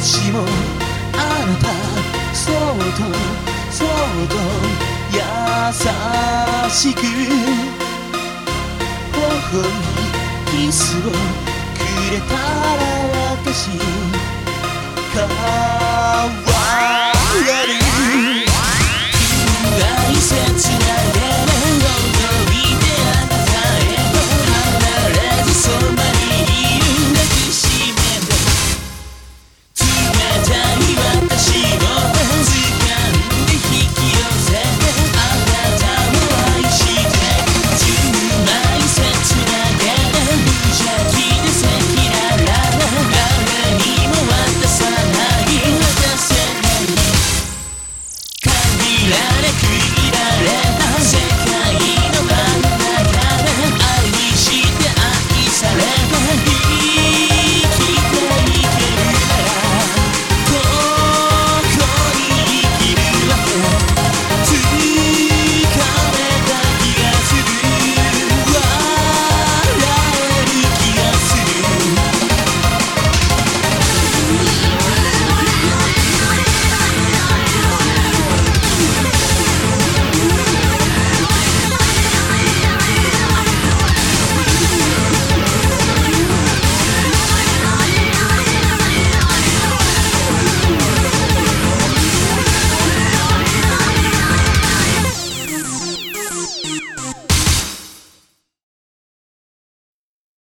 しもあなたそっとそっと優しく頬にキスをくれたら私